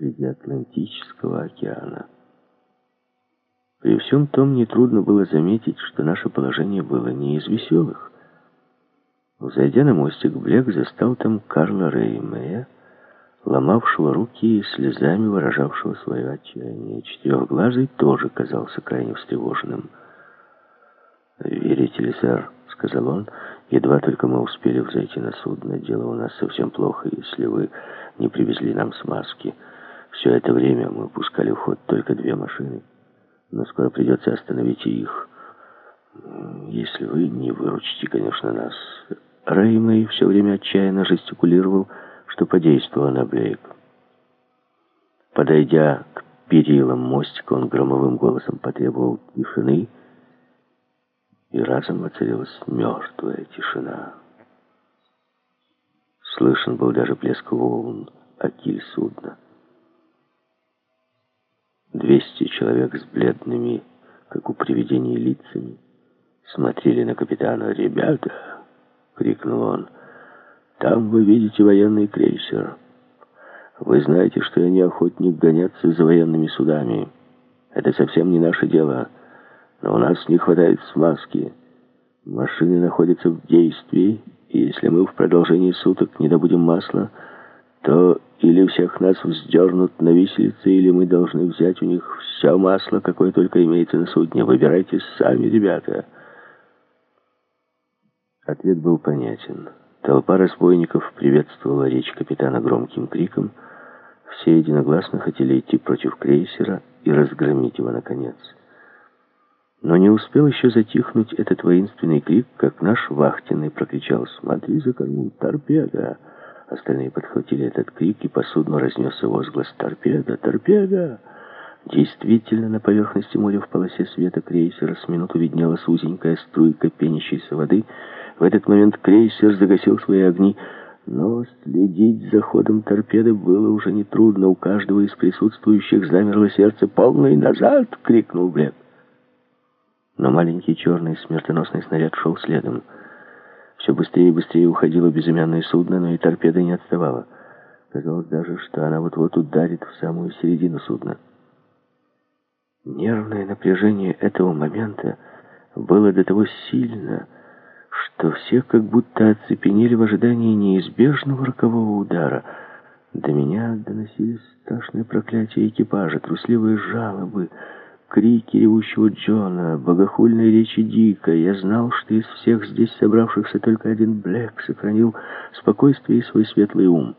среди Атлантического океана. При всем том нетрудно было заметить, что наше положение было не из веселых. Зайдя на мостик, Блек застал там Карла Реймея, ломавшего руки и слезами выражавшего свое отчаяние. Четырехглазый тоже казался крайне встревоженным. «Верите ли, сэр?» — сказал он. «Едва только мы успели взойти на судно. Дело у нас совсем плохо, если вы не привезли нам смазки. Все это время мы пускали в ход только две машины, но скоро придется остановить и их. Если вы не выручите, конечно, нас». Реймей все время отчаянно жестикулировал, что подействовало на Блейк. Подойдя к перилам мостика, он громовым голосом потребовал тишины, и разом воцарилась мертвая тишина. Слышен был даже плеск волн о киль судна. Двести человек с бледными, как у привидений, лицами смотрели на капитана. «Ребята!» — крикнул он. «Там вы видите военный крейсер. Вы знаете, что я не охотник гоняться за военными судами. Это совсем не наше дело» но у нас не хватает смазки. Машины находятся в действии, и если мы в продолжении суток не добудем масла, то или всех нас вздернут на виселице, или мы должны взять у них все масло, какое только имеется на судне. Выбирайте сами, ребята. Ответ был понятен. Толпа разбойников приветствовала речь капитана громким криком. Все единогласно хотели идти против крейсера и разгромить его наконец. Но не успел еще затихнуть этот воинственный крик, как наш вахтенный прокричал «Смотри за корму, торпеда!» Остальные подхватили этот крик, и по судну разнесся возглас «Торпеда! Торпеда!» Действительно, на поверхности моря в полосе света крейсера с минуту виднелась узенькая струйка пенящейся воды. В этот момент крейсер загасил свои огни, но следить за ходом торпеды было уже нетрудно. У каждого из присутствующих замерло сердце. «Полный назад!» — крикнул Блек но маленький черный смертоносный снаряд шел следом. Все быстрее и быстрее уходило безымянное судно, но и торпеда не отставала. Казалось даже, что она вот-вот ударит в самую середину судна. Нервное напряжение этого момента было до того сильно, что все как будто оцепенели в ожидании неизбежного рокового удара. До меня доносились страшные проклятия экипажа, трусливые жалобы — крики ревущего Джона, богохульные речи Дика. Я знал, что из всех здесь собравшихся только один Блэк сохранил спокойствие и свой светлый ум.